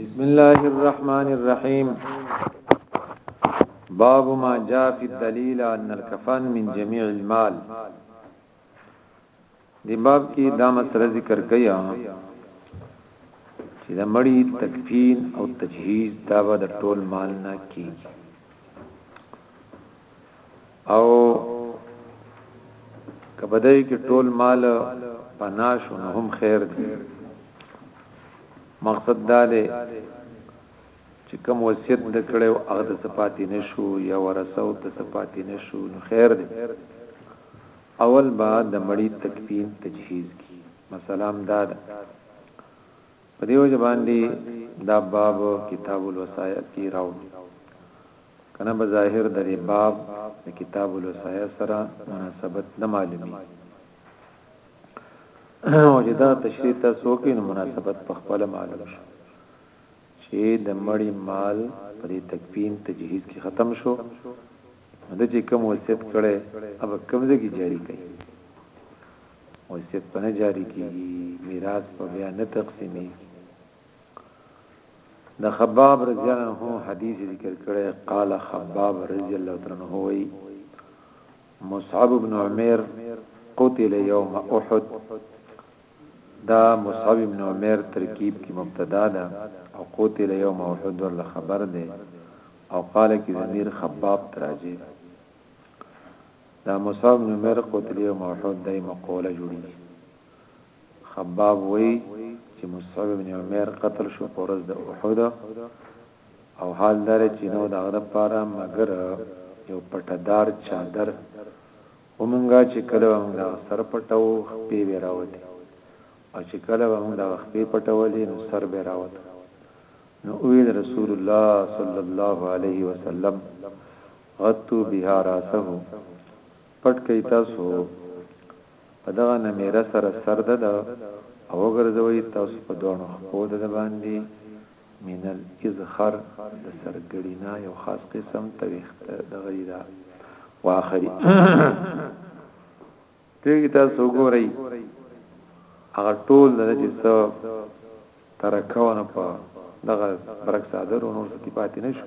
بسم الله الرحمن الرحيم باب ما جاء في الدليل ان الكفن من جميع المال دی باب کې دا مسله ذکر کیا چې د مړی تکفین او تجهیز دا به د ټول مال نه کیږي او کبدای کې ټول مال پنا شو نو هم خیر دی مقصد دا دی چې کوم وصیت د کړي او هغه د صفاتی نشو یا ورثه او د صفاتی نشو نو خیر دی اول با د مړی تکفین تجهیز کی مسالم دا ده په دیو ځبان دی دا باب کتاب الوصایت کی راوړي کنه به ظاهر د دې باب د کتاب الوصایا سره مناسبت نه معلومي او چې دا تشریح تاسو کې نو مناسبت په خپل معلوم شو چې د مړی مال په دې تکفین تجهیز کې ختم شو د چې کوم وصیت کړي اب کوم ځای کې جاری کړي وصیت پنه جاری کیږي میراث په بیا نه تقسیمي د خباب رضی الله عنه حدیث ذکر کړي قال خباب رضی الله عنه وی مصعب ابن عمر قتل يوم احد دا مصعب ابن عمر ترکیب کی مبتدا ده او قتل يوم احد ور خبر ده او قال کی ضمیر خباب تراجه ده دا مصعب ابن عمر قتل يوم احد دای مقوله جوړی خباب وایي چې مصعب بن عمیر قتل شو په ورځ د احد او حال دا دی چې نه و د هغه لپاره مګر یو پټه دار چادر خو مونږ چې کله به مونږ دغه سر پټو خپې به راوتې او چې کله به مونږ دغه خپې پټولې نو سر به راوتو نو اویل رسول الله صلی الله علیه وسلم غتو بها راسه پټ کئ تاسو په دغه نميره سره سر د ده او وګرځوي تاسو په دواړو خپو د ده باندي من الاذخر د سرګړي نه يو خاص قسم ته ويخت د غري دا واخري تیږي تاسو وګورئ هغه ټول د چې څو ترکونه په دغه برک صادر او نور ستې پاتې نشو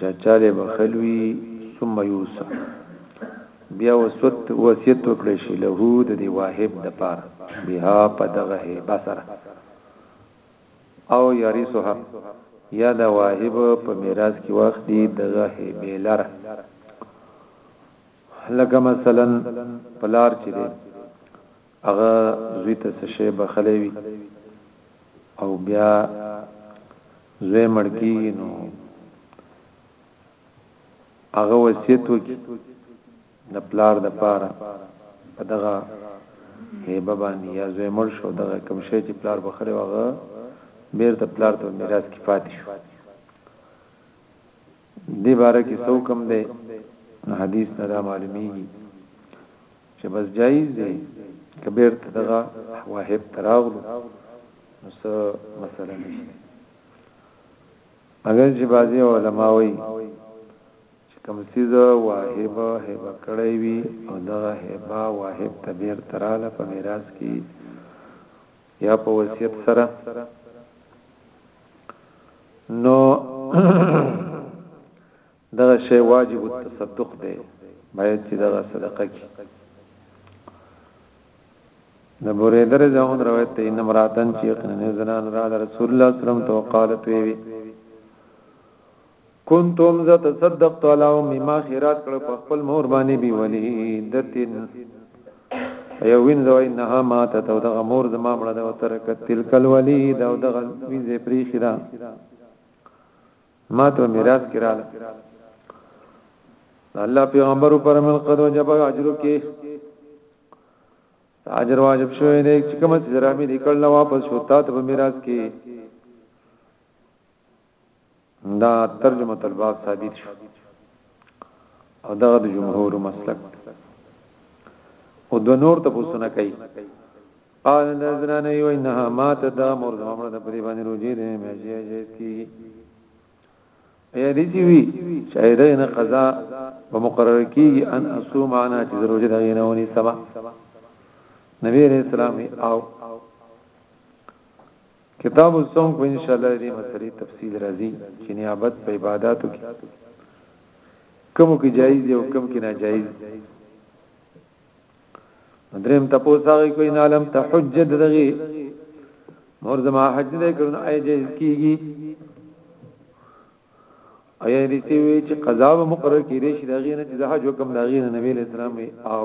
چاچاله بخلوی ثم یوسا بیا وسوت وصیت وکړي شي له د دی واهب د پار بها په دغه هي بصره او یریسها یا د واهب په میراث کې واخلي دغه هي بیلر لکه مثلا پلار چې دی هغه زوی ته څه شی بخښلی وي او بیا زوی مړ کیږي نو هغه وصیت وکړي د پلار د پاره په دغه هیبه باندې یا زوی مړ شو دغه کوم شی چې پلار بخره وغه بیرته پلار ته میراث کې پاتې شو دې باره کې څو کم دی نو حدیث نه دا معلومیږي چې بس جایز دی کبیر تدغه واهب تراغلو نو څه مسله نشته اگر چې بعضي علما وایي چې کوم سیز واهب هیب کړی وي او دغه هیبا واهب تبیر تراله په میراث کې یا په وصیت سره نو دغه شی واجب التصدق دی باید چې دغه صدقه کی د بوریده رضاون روایت ته ان مراتن چې قنن زنان را رسول الله صلی الله علیه وسلم تو قالت وی کنتم ذا تصدقت علی امی ما خیرات کړ په خپل مور باندې بی ولیدتن یو وین زو انها ما ته تو دغه مور زما مړه ده او ترکت تلکل ولی دا او دغه وین زې پری خدا ما ته میراث کړه الله پیغمبر پر من قد وجب اجرو کې اجر واجب شوی دی چې کوم چې درامي دې کړل واپس شو تا ته میراث کې دا ترجمه الباب ثابت شو او دا د جمهور مسلک او د نور ته پوښتنه کوي قال نذرانه یو انها مات دا مور زمره د پری باندې روجي دې مې جې جې کی اې دې سی وی شاید نه قضا په مقرر کی ان اسو معنا چې روجي دا نه ونی سبا نبی رسول الله او کتاب الصوم کو ان شاء الله دې مسلې تفصیل راځي چې نیابت په عبادتو کې کوم کې جایز دی او کوم کې ناجایز دریم تاسو هغه کوی نه علم ته حجت دغه مور زما حج دې کړو نه ای جایز کیږي ایا دې سی وی چې قضا و مقرر کړي شي دغه نه چې حج حکم دغه نبی اسلام او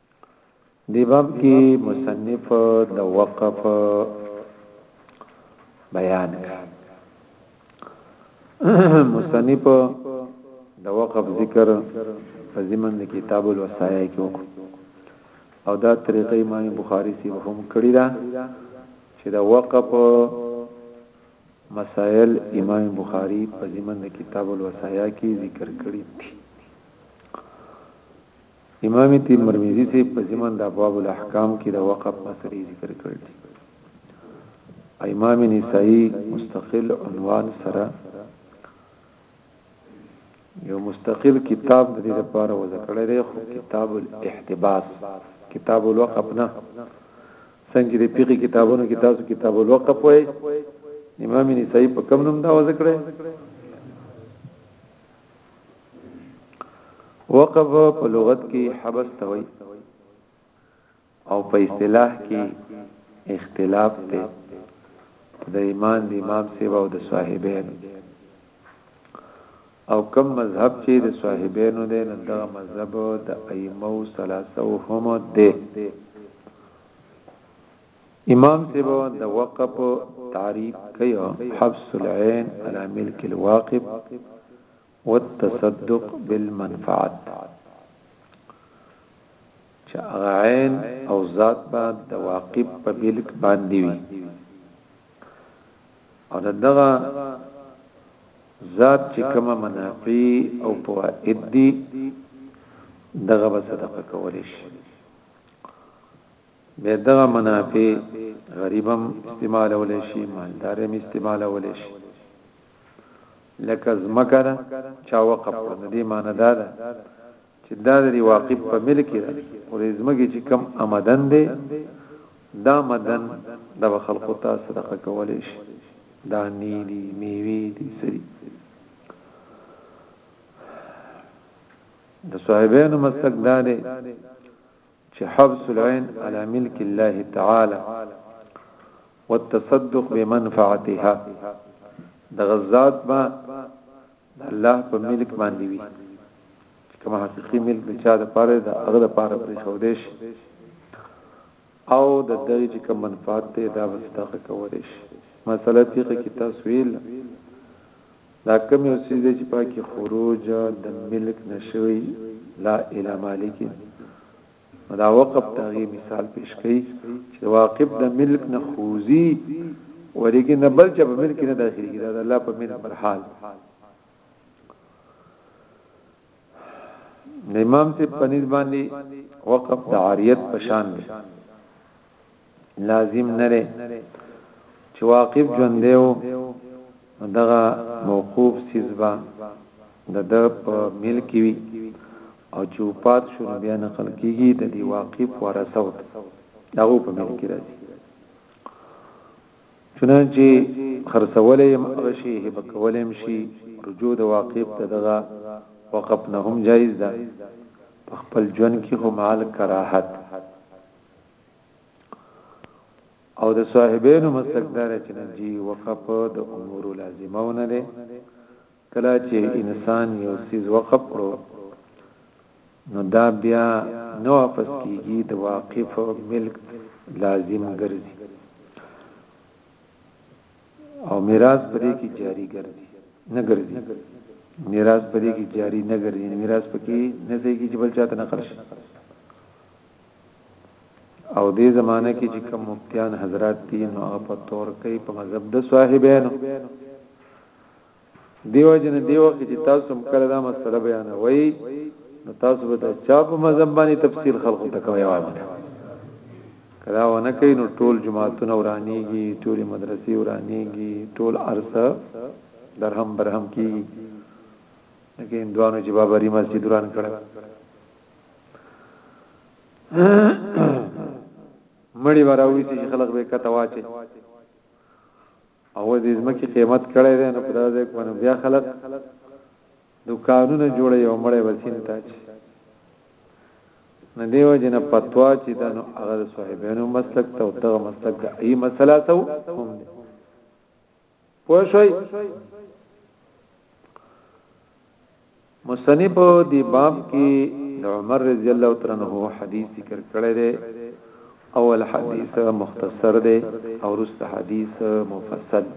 دې باب کې مصنف د وقف بیان مصنف د وقف ذکر په زمن د کتاب الوصایا کې وکړ او دا طریقې امام بخاری سی هم کړی دا چې د وقف مسائل امام بخاری په زمن د کتاب الوصایا کې ذکر کړی دي امام ترمذی سے په زمن د ابواب الاحکام کې د وقف مسلې ذکر کړل دي امام نسائی مستقل عنوان سره یو مستقل کتاب د دې لپاره وذکر لري خو کتاب الاحتباس کتاب الوقف نه څنګه د پیقي کتابونو کې تاسو کتاب الوقف وای امام نسائی په کوم نوم دا وذکر وقف په لغت کې حبس ته وایي او په اصطلاح کې اختلاف ته د ایمان د امام سیبا او د صاحبین او کم مذهب چې د صاحبینو دی نو دا مذهب د ائمه او ثلاثه هم دی امام صاحب د وقف تعریف کوي حبس العين على ملك الواقف والتصدق بالمنفعت چې عین او ذات به د واقف په ملک باندې وي او دغه ذات چې کومه منافع او فوائد دي دغه به صدقه کول شي بیا دغه منافع غریب هم استعمالولی شي، مالدار هم استعمالولی شي. لکه ځمکه ده چا وقف کړه د دې معنی دا ده چې دا د واقف په ملک کې ده او د ځمکې چې کم آمدن دی دا مدن د خلکو ته صدقه کولی شي دا نیلی میوي دي سری د صاحبانو مسلک دا دی چې حبس العين على ملک الله تعالي والتصدق بمنفعتها دغه ذات به د الله په ملک باندې وي چې کوم حقيقي ملک د چا د پاره د هغه د پاره پرې خو دې شي او د دغه چې کوم منفعت ته دا وسته کولې شي مسله فقہ کې تسویل دا کوم یو څیز دی چې پاکې خروج د ملک نشوي لا اله مالک دا وقف تاغي مثال پیش کړي چې واقف د ملک نه خوزي ولیکن نه بل چې په ملک نه داخلي دا د الله په ملک پر حال امام ته پنځ باندې وقف د عاریت پشان دی لازم نه دی چې واقف ژوند دی او دغه موقوف سیزبا د د په ملک وی او چې پات شو بیا نقل کیږي د دی واقف ورثوت دغه په ملک راځي چنانچه خرڅولې يم غشي هب کولم شي رجوع د واقف ته دغه وقف نه هم جایز ده په خپل ژوند کې هم مال کراهت او د صاحبینو مسلکدار چې نجی وقف د امور لازمه ونه ده کله چې انسان یو سیز وقف کړو نو دا بیا نو واپس کیږي د واقف ملک لازم ګرځي او میراث پرې کې جاری ګرځي نه ګرځي میراث پرې کې جاری نه ګرځي میراث پکې نه ځي چې بل چاته نقل شي او دې زمانه کې چې کوم مفتیان حضرات دي نو هغه په تور کوي په مذهب د صاحبانو دیو جن دیو کې چې تاسو هم کړه دا مسله بیان وای نو تاسو به د چا په مذهب باندې تفصیل خلقو ته کوي وایي کدا ونه کوي نو ټول جماعتونه ورانیږي ټول مدرسې ورانیږي ټول ارسه درهم برهم کیږي لکه اندوانو چې بابری مسجد وران کړل مړی وراوي چې خلک به کته واچي او دې زمکه قیمت کړي ده نو خدای دې کوونه بیا خلک دکانونه جوړي او مړی وسین تاج نه دیو جن پتوا چې د نو هغه صاحبانو مسلک ته او دغه مسلک د ای مسله ته هم پوه شئ مصنف دی باب کې د عمر رضی الله تعالی عنہ حدیث ذکر کړی دی اول حدیث مختصر دی او رست حدیث مفصل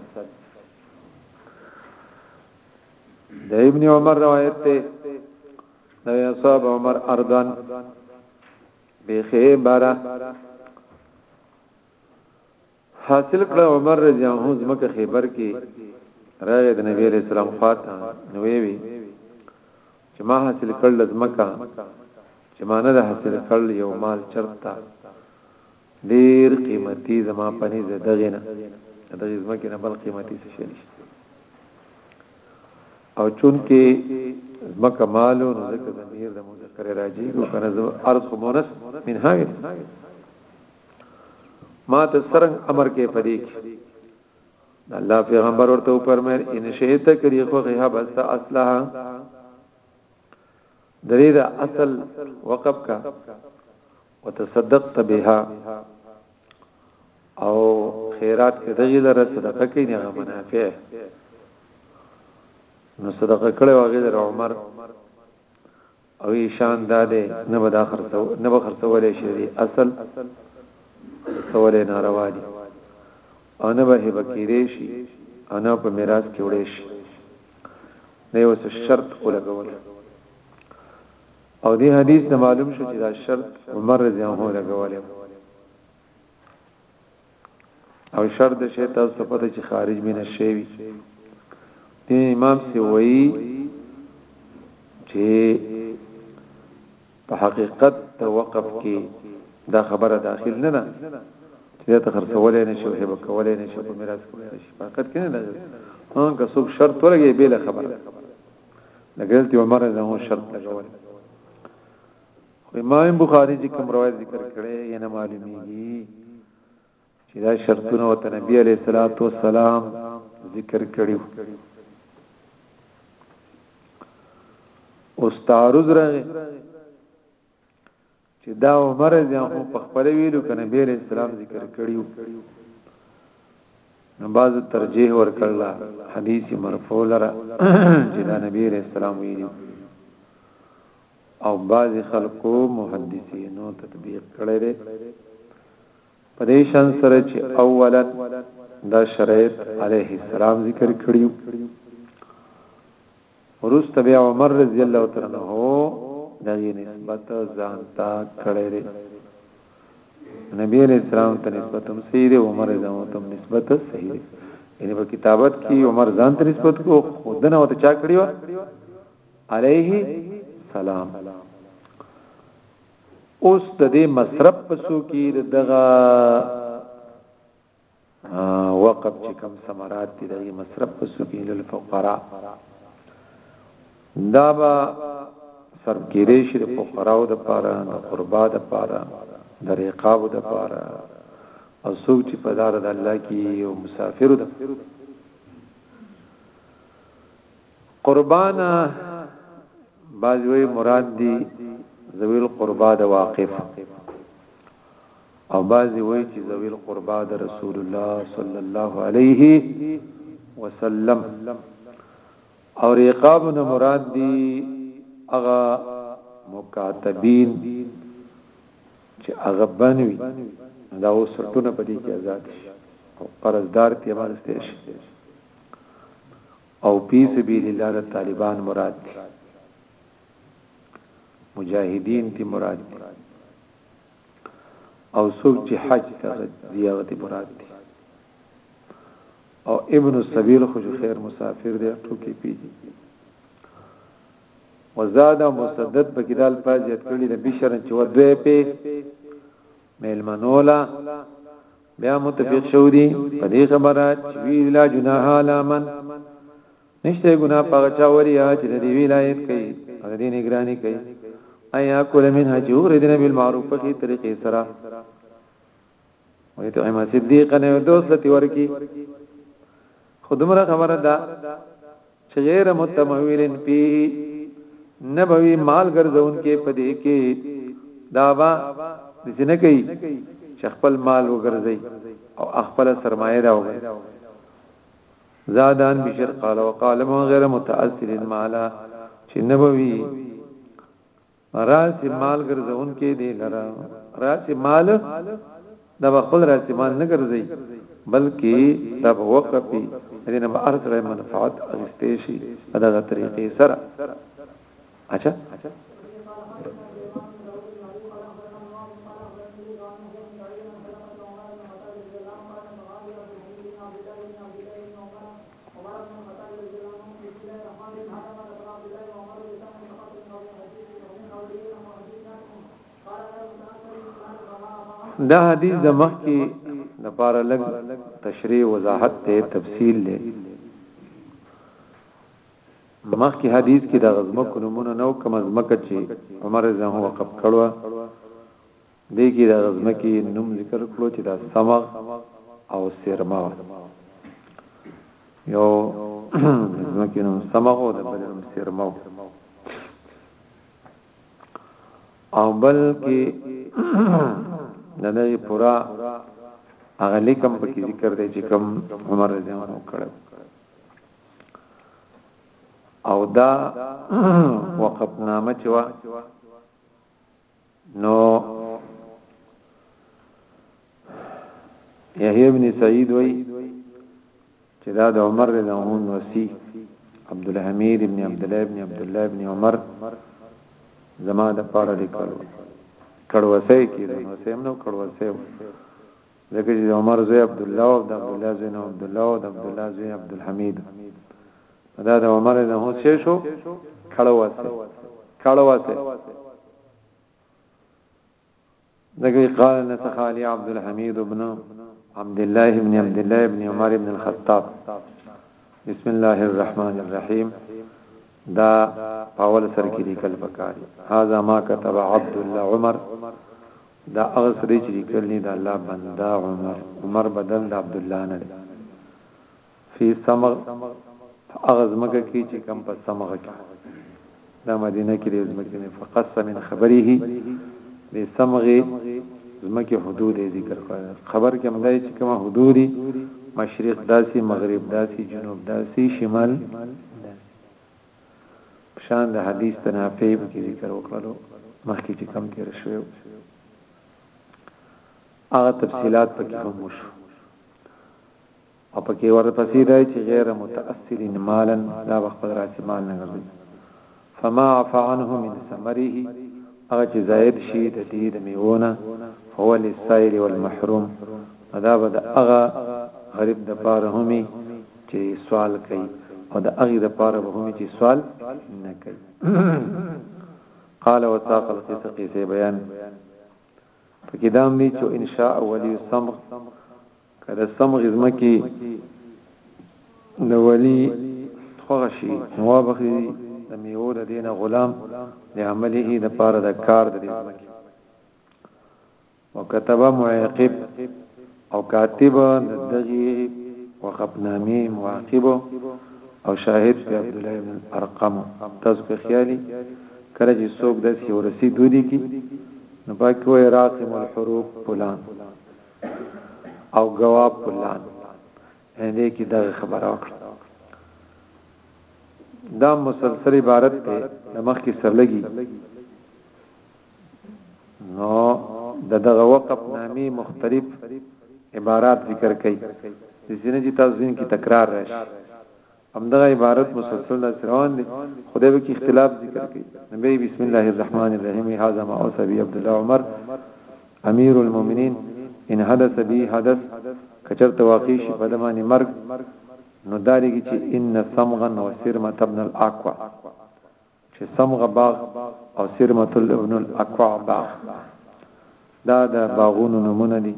د ابن عمر روایت ته نو اصحاب عمر اردن بخیبره حاصل کړه عمر رضی الله عنه زمکه خیبر کې راغی د نبی علیہ السلام خواته نو وی چې ما حاصل کړل زمکه چې ما نه حاصل کړل یو مال چرتا ډیر قیمتي زما پني زدغه نه دغه زمکه نه بل قیمتي څه شي او چون کې زمکه مالو نو ځکه زمير د مذکر راځي او کنه ارض مونث منها ما ته سرنګ امر کې پدې کې الله پیغمبر ورته فرمایل ان شئت کری خو غه بس اصلها درې دا اصل وقف کا وتصدقت بها او خیرات کې دغه لره صدقه کې نه منافع نو صدقه کړو هغه عمر او یی شان دا دی نه به دا خرڅو نه به خرڅولې شي دی اصل خرڅولې ناروا دي او نه به هبه کېدې شي او نه په میراث کې وړې شي نه یو څه شرط ولګول او دې حدیث نه معلوم شو چې دا شرط عمر رضی الله عنه لګولې او شرط د شی تاسو ته پته چې خارج من الشی وي دی امام سی وایي چې په حقیقت ته وقف کې دا خبره داخل نه ده چې ته خرڅولې نه شو هبه کولې نه شو په میراث کې نه شي فقط کې نه ده هغه که څوک شرط ولګي به له خبره لګل ته عمر نه هو شرط لګول خو امام بخاری چې کوم روایت ذکر کړي یې نه معلومیږي چې دا شرطونه او نبی علیہ الصلوۃ والسلام ذکر کړي او تعارض راغی چې دا عمر ځان په خپل ویلو کنه نبی علیہ السلام ذکر کړي نو باز ترجیح ورکړل حدیث مرفوع لره چې دا نبی علیہ السلام ویلو او بعضی خلکو محدثینو تطبیق کړی دی په دې شان سره چې اولا دا شرایط علیه السلام ذکر کړیو ورست بیا عمر رضی الله تعالی عنہ دغه نسبت ځان ته کړی دی نبی علیہ السلام ته نسبت هم صحیح دی عمر رضی الله ته نسبت صحیح دی یعنی په کتابت کې عمر ځان ته نسبت کو خودنه او ته چا کړیو عليه السلام اوس د دې مصرف پسو کې دغه وقف چې کم ثمرات دي دغه مصرف پسو کې للفقراء دا با سر کېرې شي د فقراو د پاره د قربا د پاره د رقاب د پاره او څوک چې په دار د الله کې او مسافر د قربانه بعض وی مراد دی ذوی القربا د واقف او بعض وی چې ذوی القربا د رسول الله صلی الله علیه وسلم او رقاب نه مراد دی هغه مکاتبین چې هغه بنوي دا وسرتونه په دې کې آزاد شي او قرضدار ته مال استې شي او پی سبیل الله د طالبان مراد دي مجاهدین تی مراد دي او څوک چې حج ته ځي هغه ته مراد دي او ابن السبيل خو خیر مسافر دی ټوکی پیږي وزاد مسدد په کدال پاز یت کړي د بشر چې ودوي په ملمنولا بیا متفق شو دي په دې خبره چې وی لا جناح علامن نشته ګنا پغه چا وریا چې د دې ولایت کوي هغه دې نگرانی کوي ایا کول من حجور دین بالمعروف په دې طریقې سره وې ته ایم صدیق نه دوست ورکی خودمره خبره ده چې غیر متمولین فيه نبوي مال ګرځونکې پدې کې داوا د سینه کوي چې خپل مال وګرځي او خپل سرمایه دا وګرځي زادان بشر قال وقال من غير متأثر مالا چې نبوي راس مال ګرځونکي دي لره راس مال دا به خپل راس مال نه ګرځي بلکې دا به وقفي دینه به ارسره منفعت اغستې شي دغه طریقې سره اچھا دا حدیث د مخ کې د پاره لګ تشریح وضاحت ته تفصیل لې مخ کې حدیث کې د غزمه کلمونه نو کم زمکه چې عمر زه وقف کړو دې کې د هغه ځمکې نوم ذکر کړو چې دا سمغ او سرما یو ځمکې نوم سمغ او د بل نوم سرما او بل کې د دې پورا هغه لیکم په کې ذکر دی چې کوم عمر رضی الله عنه کړو او دا وقف نامه چې وا نو یحیی ابن سعید وای چې دا د عمر رضی الله عنه وسی عبد الحمید ابن عبد الله ابن عبد الله ابن عمر زما د پاره لیکلو کړوسه کې د حسین نو کړوسه ځکه چې عمر زوی عبد الله او د عبد الله زوی عبد الله او د عبد الله زوی عبد الحمید دا د عمر نه هو څه شو کړه واسه کړه واسه دغه قال نتخالي عبد الحميد ابن عبد الله ابن عبد الله ابن عمر ابن الخطاب بسم الله الرحمن الرحيم دا پاول سر کې لیکل پکاري هاذا ما كتب عبد الله عمر دا هغه سره چې لیکل نه دا الله بندا عمر عمر بدل د عبد الله نه فی سمغ په هغه ځمکه کې چې کم په سمغ کې دا مدینه کې د ځمکې نه فقص من خبره د سمغ ځمکې حدود ذکر کړل خبر کې مدای چې کومه حدود مشرق داسي مغرب داسي جنوب داسي شمال شان د حدیث تنافیب کې ذکر وکړلو مخکې چې کم تیر شوی هغه تفصيلات پکې هم وشو او پکې ورپسې دا چې غیر متأثر مالا دا خپل راس مال نه ګرځي فما عفا عنه من ثمره هغه چې زائد شي د دې د میوونه فهو للسائل والمحروم دا به د هغه غریب د پاره همي چې سوال کوي او د هغه د پاره به همي چې سوال نه کوي قال وساق القصه قصه بیان فکدام دی چې ان شاء ولي الصمغ که د سمغ ځمکې د ولي خوښه شي نو وبخي د میوو د دینه غلام د عمله د پاره د کار د ځمکې وکتب معاقب او کاتب د دغه وقفنامه معاقب او شاهد په عبد الله بن ارقم تاسو په خیالي کله چې څوک د سیورسی دودي کی نو پاکوي راقم الحروف فلان او جواب فلان ان دې کې دا خبره وکړه دا مسلسل عبارت ته مخ کې سرلګي نو د دغه وقف نامې مختلف عبارات ذکر کړي ځینې چې تاسو ځین کې تکرار راشي همدغه عبارت مسلسل داسې روان دی خو دی پکې اختلاف ذکر کوي نو بیا بسم الله الرحمن الرحیم وی هذا ما اوصى به عبدالله عمر امیر المؤمنین ان حدث به حدث که چرته واقع شي په ده باندې مرګ نو دا لګي چې ان صمغا وسرمه ابن الاقوى چې صمغه باغ او سرمه الابن الاکوع باغ دا د باغونو نمونه دي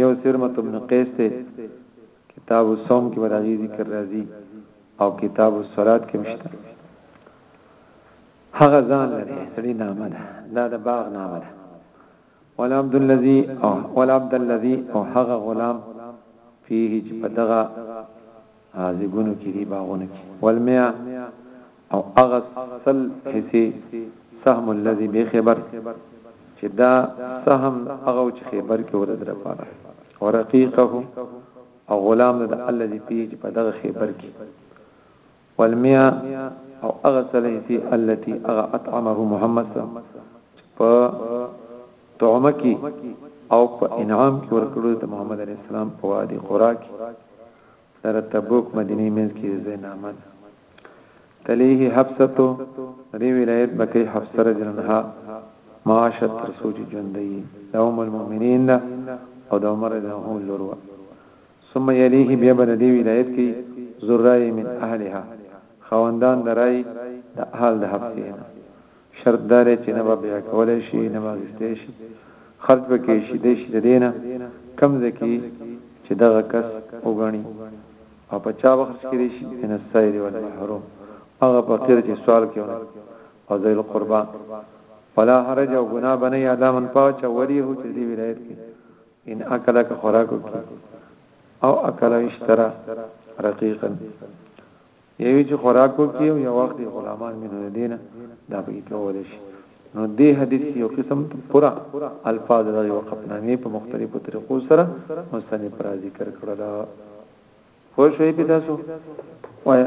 یو سرمه ابن قیس ته کتاب الصوم کې ورغی ذکر راځي او کتاب الصلات کې مشته هغه ځان لري سړي نامه ده دا د باغ نامه ده ولا عبد الذي او ولا عبد الذي او هغه غلام فيه چې په دغه زیګونو کې دي باغونو کې والمیا او اغه سل حصي سهم الذي بخبر چې دا سهم هغه چې خبر کې ورد لپاره ورقیقه او غلام د الذي پیج په دغه خبر کې والمیا او اغه سل حصي التي اغه اطعمه محمد په تومه کې او په انعام کې ورکړو د محمد عليه السلام په وادي خوراک سره تبوک مدینه منځ کې یو ځای نامه ده تلیه حبسته ری ولایت بکی حبسه رضی الله عنها معاشت تر سوچ ژوند دی د ام المؤمنین ده او د عمر رضی الله عنه لور ثم یلیه بیا بر دی ولایت کی زرای من اهلها خواندان درای د اهل د حبسینا شرط دا دی چې نه به بيع کولای شي نه به اخیستی شي خرج به کې شي دی شي د دینه کم ځکه چې دغه کس وګڼي او په چا بخرج کړي شي ان السائل والمحروم هغه فقیر چې سوال کوي او ذیل قربا ولا حرج او ګنا بنه یادا من پاو چې ولی هو چې دی ولایت کې ان اکل کا خوراکو کې او اکل اشترا رقیقا یوی چې خوراک وکي او یو وخت غلامان مینو دی نه دا به کول شي نو دې حدیث کې یو قسم پورا الفاظ د وقف نامې په مختلفو طریقو سره مستند پر ذکر کړل خو شوي په تاسو وای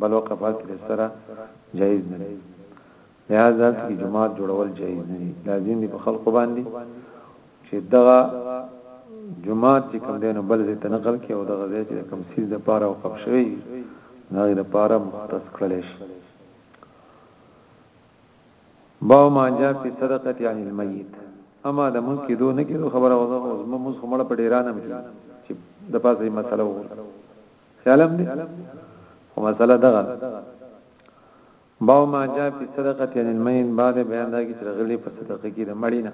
بل وقف هر څه دې سره جائز نه دي لهذا هلته کې جماعت جوړول جائز نه دي لازم دي په خلقو باندې چې دغه جماعت چې کوم دینو بل ځای ته نقل کې او دغه ځای چې کوم سیز د پاره او قب شوی هغه د پاره مختص کړل شي باو ما جاء فی صدقه عن المیت اما د مونږ کې دوه نه کېدو خبره وځه او زموږ موږ خمړه په ډیرانم کې چې د پاسه مسله وو خیالم دی خو مسله دغه باو ما جا په صدقه یعنی المین بعد بیان دا کی چې غلی په صدقه کې د مړی نه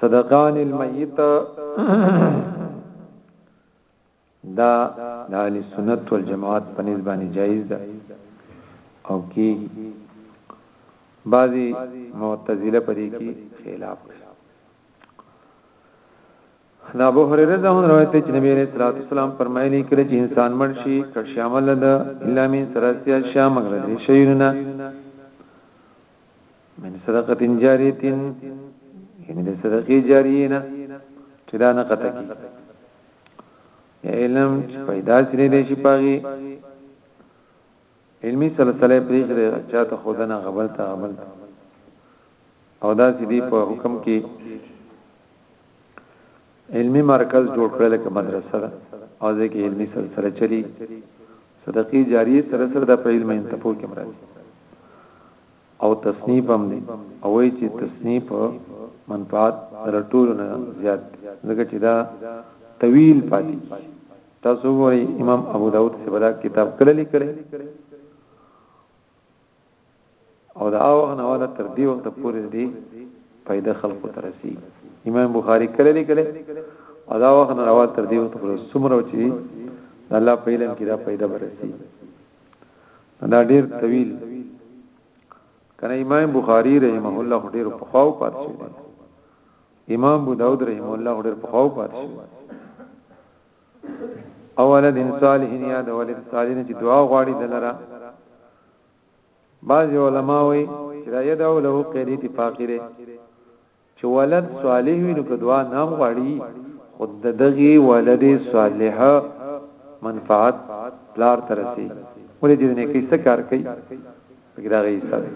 صدقان المیت دا د اهل سنت والجماعت په نسبت باندې جایز ده او کی بعضی معتزله پرې کې خلاف د ابو هريره رضی الله عنه روایت دی چې نبی عليه الصلاه والسلام فرمایلی کله چې انسان مړ شي کړ شي عمل د الا من سراسي اشیاء مگر درې شیونه من صدقه جاریه یعنی د صدقې جاریه نه چې دا نه قطع کی یا علم چې پیدا سره دې شي پاغي علمي سلسله پرېږدي چاته ښودنه هغه بل ته هغه بل ته او داسې دی په حکم کې علمي مرکز جوړ کړل کې مدرسه ده او ځکه علمي سلسله چلی صدقې جاریه سره سره د علم انتپو کې مرادي او تصنیف هم دی او وایي چې تصنیف منفعت تر ټولو نه زیات دی ځکه چې دا طویل پاتې کیږي تاسو وګورئ امام ابو داود سی بدا کتاب کله لیکلی او دا هغه نه ولا تر دې وخت پورې دی پیدا خلق ترسي امام بخاری کله لیکلی او دا هغه نه ولا تر دې وخت پورې څومره چې الله په علم کې دا پیدا برسي دا ډیر طویل کنه امام بخاری رحمه الله ډیر په خواو پات شو امام ابو داود رحمه الله ډیر په خواو پات شو اوله د صالح یا د ولد صالح چې دعا غواړي دلره بعض علما وایي چې دا یدعو له قید اتفاقی دی چې ولد صالح وي نو که دعا نه هم غواړي خو ددغه ولد صالح منفعت پلار ته رسېږي ولې چې د نیکۍ څه کار کوي پکې د هغه حصه ده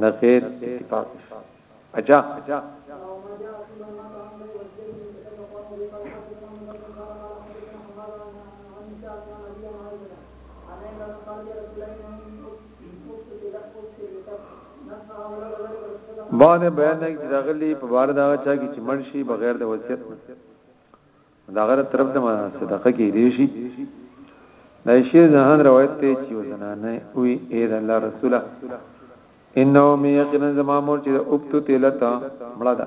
نه غیر اتفاق اجا باندې بیان نه چې داغلی په بار دا چا کې چې مرشي بغیر د وصیت دا غره طرف د صدقه کې دی شي دا شی ځان روایت ته چې وزنانه وی اے د الله رسوله انه می یقینا زما مور چې اوبتو تلتا مړه ده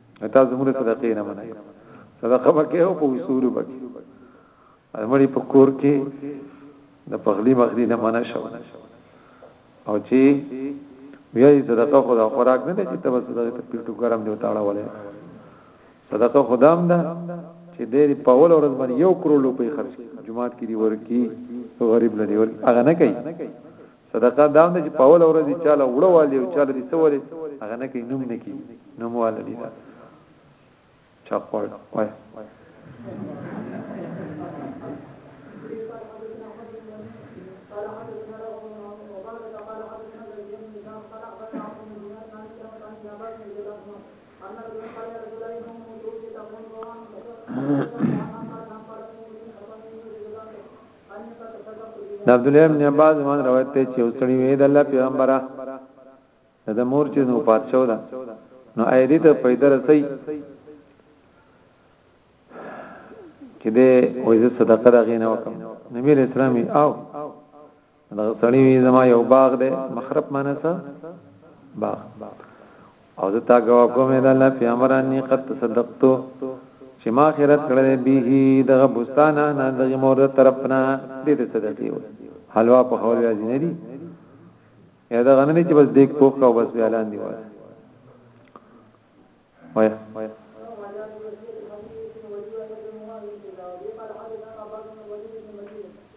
تاسو زموږ صدقې نه منئ صدقه پکې او په اصول پکې امرې په کور کې د پغلی مغلی نه منع شو او چې بیا یې صدقه خدا خوراک نه دي چې تاسو صدقه ته پیټو ګرم دی وتاړه ولې صدقه خدام ده چې دې په اول ورځ باندې یو کروڑ روپۍ خرج جمعات کې دی ورکی غریب لري ور هغه نه کوي صدقه دا نه چې پاول اورې دي چاله وړه والي او چاله دي سوالي هغه نه کې نوم نه کې نوم والي دي چا خور وای Mm-hmm. د عبد الله ابن عباس باندې روایت ته چې وسړي وې د الله پیغمبره د مور چې نو پات شو دا نو اېدې ته پیدا رسي چې دې وایي صدقه دا غینه وکم نبی اسلامي او دا سړی وی زما یو باغ دی مخرب مانسه باغ او زه تا ګوا کوم اې د الله پیغمبر انی قد تصدقتو چې ما خیرت کړل به دغه بستانه نه دغه مور طرفنا دې ته صدقې و حلوا په خور راځي نه دي یا دا غننه چې بس دیک پوک او بس بیالان دی وای وای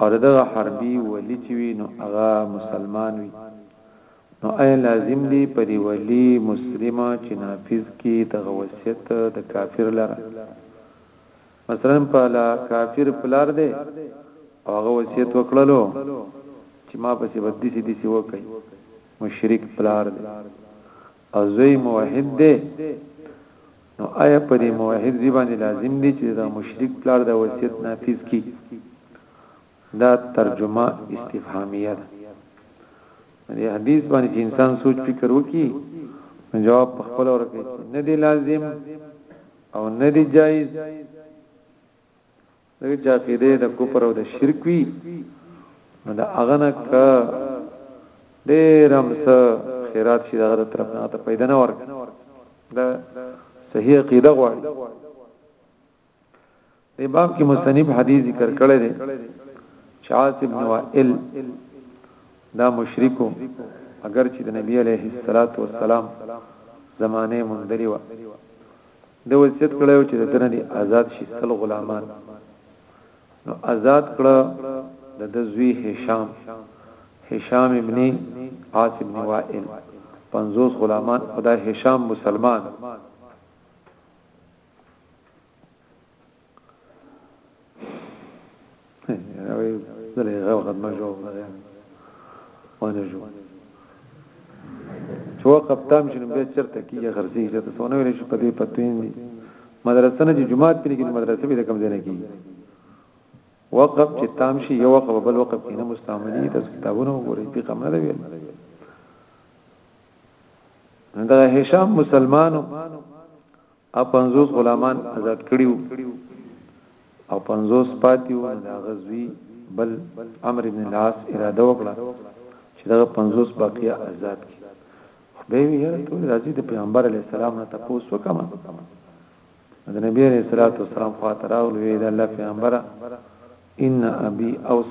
او د دغه حربي ولي چې وي نو هغه مسلمان وي نو آیا لازم دی په دې ولي مسلم چې نافذ کی دغه وصیت د کافر لره مثلا په لا کافر پلار دی او هغه وصیت وکړلو چې ما پسې بدیسی دیسی وکړي مشرک پلار دی او زوی موحد دی نو آیا په دې موحد زی باندې لازم دی چې دا مشرک پلار دا وصیت نافذ کی دا ترجمه استفهامیه ده دې حدیث باندې چې انسان سوچ فکر وکي جواب په خپل ورکه نه دی لازم او نه دی جایز دغه چا عقیده د کفر او د شرک وی نو دا هغه نه ک ډیرم س خیرات شي دغه طرف نه ته پیدا نه ورک دا صحیح عقیده غواړي د باب کې مستنیب حدیث ذکر کړی دی شاعت ابن وائل دا مشرکو اگر چې د نبی علیه الصلاۃ والسلام زمانه مندلی و ده وصیت کړی و چې د دنه دې آزاد شي سل غلامان نو آزاد کړه د د زوی هشام هشام ابن عاص ابن وائل 50 غلامان او دا هشام مسلمان اوی دلې غو خدمت جو غره ونه جو چې وقف تام شنو به چرته کیږي خرسي چې تاسو نه ویل شي په دې پتوین دي مدرسه نه چې جمعات پرې کې مدرسه به کم ځای نه کیږي وقف چې تام شي یو وقف بل وقف کې نه مستعملي تاسو کتابونه وګورئ په کوم نه ویل دا هشام مسلمانو هغه پنځوس غلامان ازاد کړي وو او پنځوس پاتې وو نو د هغه زوی بل عمرو بن العاص اراده وکړه چې دغه پنځوس باقیه ازاد کړي خدای وی یاره ته راځي د پیغمبر علی السلام نه تاسو وکما د نبی علیہ الصلوۃ والسلام خاطر او وی د الله پیغمبره ان ابي اوس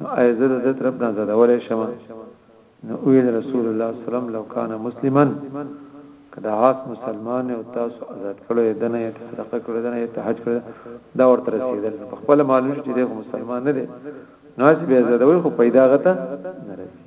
نو اي زه د طرف نه زدولې شمه نو ویل رسول الله صلی الله علیه وسلم لو کان مسلمان کدا عاص مسلمان او تاسو آزاد کړو دنه یې صدقه کړو دنه یې حج کړو دا ورته رسیدل په خپل معلوم چې دی مسلمان نه دی نو چې به زدول خو پیدا غته نه رسي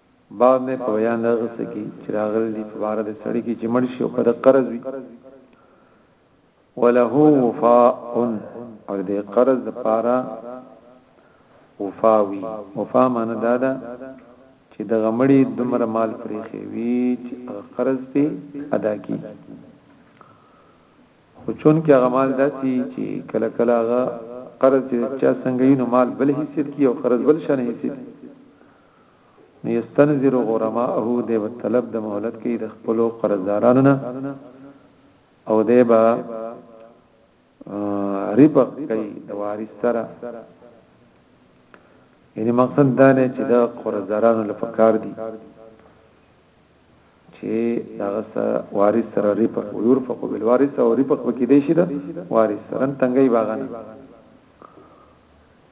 باب مې په بیان د هغه څه کې چې راغلي دي په اړه د سړي کې چې مړ شي او په د قرض وي وله وفاء او د قرض لپاره وفاوي وفا معنی دا ده چې د غمړي دمر مال پرېخي وی چې قرض په ادا کی خو چون کې غمال داسي چې کله کله غا قرض چې چا څنګه یې نو مال بل حیثیت کی او قرض بل شان حیثیت یستنذر غرماءه دی به طلب د مهلت کوي د خپل قرضدارانو نه او دی به ربق کوي د وارث سره یعنی مقصد دا نه چې د قرضدارانو لپاره کار دي چې دغه وارث سره رفق او يرفق بالوارث او رفق وکي دي شي د وارث سره تنګي باغنه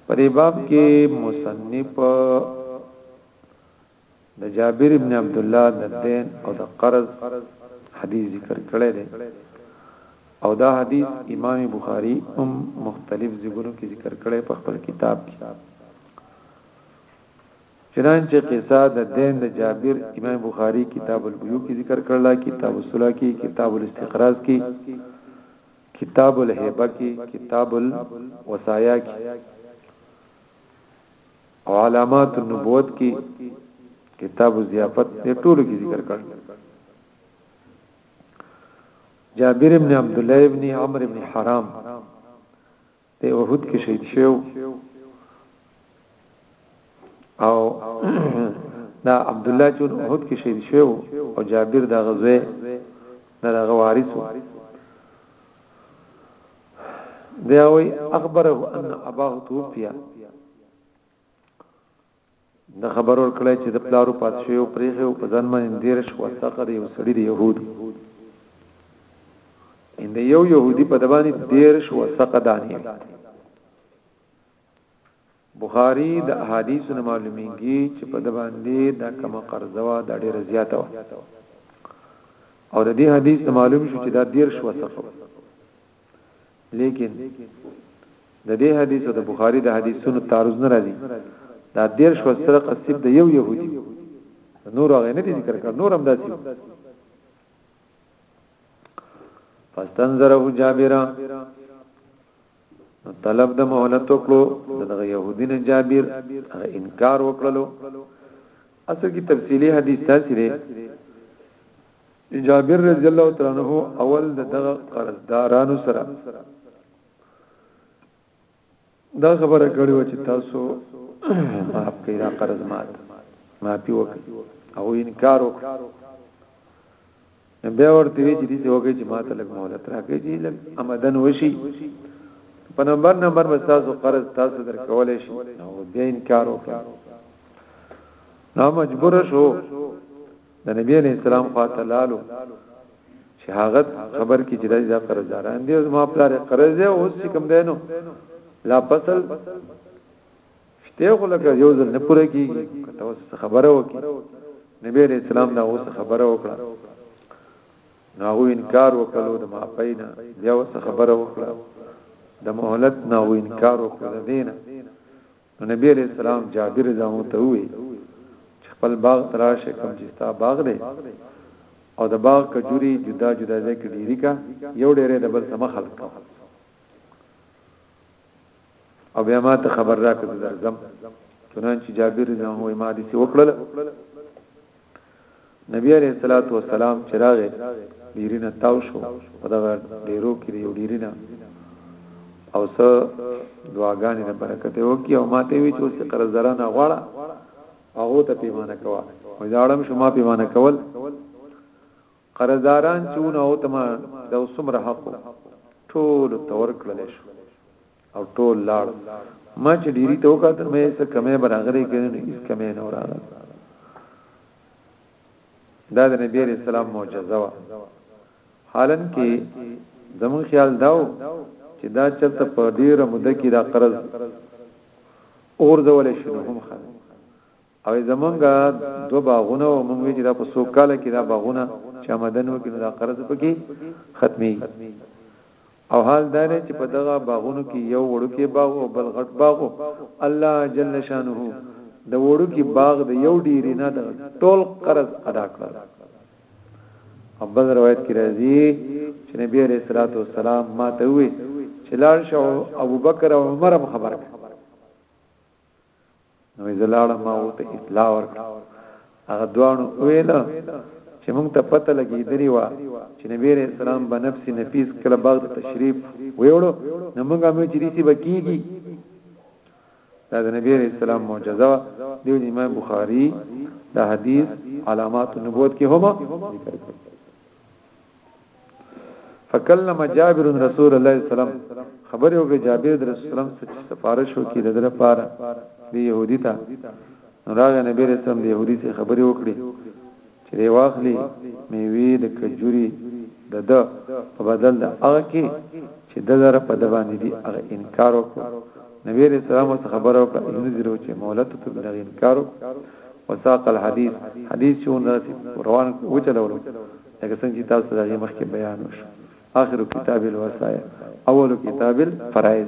په دې باب کې مصنف د جابر ابن عبد الله د دین او د قرض حدیث ذکر کړی دی او دا حدیث امام بخاری هم مختلف ذګونو کې ذکر کړی په خپل کتاب کې چنانچه قصه د دين د جابر امام بخاري کتاب البيوع کې ذکر کړله، کتاب الصلح کې، کتاب الاستقراض کې، کتاب الهبه کې، کتاب الوصايا کې او علامات النبوت کې کتاب الضيافت په ټولو کې ذکر کړ جابر ابن عبد الله ابن عمرو ابن حرام په احد کې شهید شو او دا عبد الله چې احد کې شهید شو او جابر دا غزوه دا هغه وارث دی او اخبره ان اباه توفیا د خبر ورکړی چې د پلارو پات شوی او پریخي او په ځان باندې دیرش وسقه دی او سړی دی يهود ان د یو يهودي په دبانې دیرش وسقه دانی بخاری د احادیث نه معلومیږي چې په دباندې دا کومه قرضه وا د ډیره زیاته وا او د دې حدیث نه معلوم شو چې دا دیرش وسقه لیکن د دې حدیث او د بخاری د حدیثونو تعارض نه راځي دا دیر شو سره قصیب د یو يهودي نور هغه نه ذکر کړ نور هم داسي فاستنظره جابر طلب د مهلت وکړو دغه يهودي نه جابر هغه انکار وکړلو اصل کې تفصيلي حدیث تاسو لري جابر رضی الله تعالی عنہ اول دغه قرضدارانو سره دا خبره کړې و چې تاسو معاف کړئ دا قرض مات معافي وکړي او انکار وکړي بیا ورته وی چې دې څه وکړي چې ما ته لګ مهلت راکړي چې لګ آمدن وشي په نمبر نمبر به تاسو قرض تاسو درکولې شي نو بیا انکار وکړي نو مجبور شو د نبی علیہ السلام خواته لالو چې هغه خبر کې چې دا قرضداران دي زما پلار قرض دی اوس چې کوم دینو لا فصل شته خو لکه یو ځل نه پوره کیږي کته اوس خبره وکړي نبی علیہ السلام دا اوس خبره وکړه نو هغه انکار وکړو د ما پینا بیا اوس خبره وکړه د مهلت نه و انکار وکړه دینه نو نبی علیہ السلام جابر رضی الله عنه ته وی چې خپل باغ تراشه کوم چې ستا باغ دی او د باغ کجوري جدا جدا ځای کې ډیری کا یو ډیره د بل سم خلق کا او بیا ما ته خبر راکړه درځم چنانچې جابر رضی الله عنه ما دې وکړل نبی عليه الصلاه والسلام چراغ ډیرینه تاو شو په دغه ډیرو کې یو ډیرینه او سه دعاګانې د برکت یو کې او ماته وی چې اوس قرض درانه غواړه هغه ته پیمانه کوا وای دا اړم شما پیمانه کول قرضداران چون او تما د اوسمره حق ټول تور کړل شو او ټول لاړ ما چې ډيري ته وکړه مې څه کمې برغري کړې نه هیڅ کمې نه وراله دا د نبی عليه السلام معجزه وا حالن کې زمون خیال داو چې دا چرته په ډیره مده کې دا قرض اور ځول شنو هم خان او زمونږ دوه باغونه وو مونږ وی چې دا په څو کال کې دا باغونه چې آمدن وکړي نو دا قرض پکې ختمي او حال دا دی چې په دغه باغونو کې یو وړوکی باغ او بل غټ باغ الله جل شانه د وړوکی باغ د یو ډیر نه د ټول قرض ادا کړ او بل روایت کې راځي چې نبی عليه الصلاه والسلام ما ته وی چې لال شو ابو بکر او عمر هم خبر کړ نو زه لاړم ما وته اطلاع ورکړه هغه دوانو ویل چې موږ ته پته لګېدلی و چې نبی رسول سلام به نفس نفیس کله بغد تشریف ویوړو نو موږ هم چې ریسی بکیږي دا د نبی رسول سلام معجزه و دیو امام بخاری دا حدیث علامات النبوت کې هم ذکر کړی فکلم جابر رسول الله صلی الله علیه وسلم خبر یو کې جابر رسول الله صلی الله علیه وسلم سفارش وکړي د لپاره د يهودي ته راغ نبی رسول الله د يهودي سره خبري وکړي چې دی واخلي میوي د کجوري د د په بدل د هغه کې چې دلره په ده باندې دي هغه انکار وکړو نبي عليه السلام ورته خبره وکړه ينزلو چې مولته ته دغه انکار وکړو وساق الحديث حديث چې ونرسي روان وچلولو لکه څنګه چې تاسو ته دغه مخکې بیان وشو آخر کتاب الوصايا اول کتاب الفرائض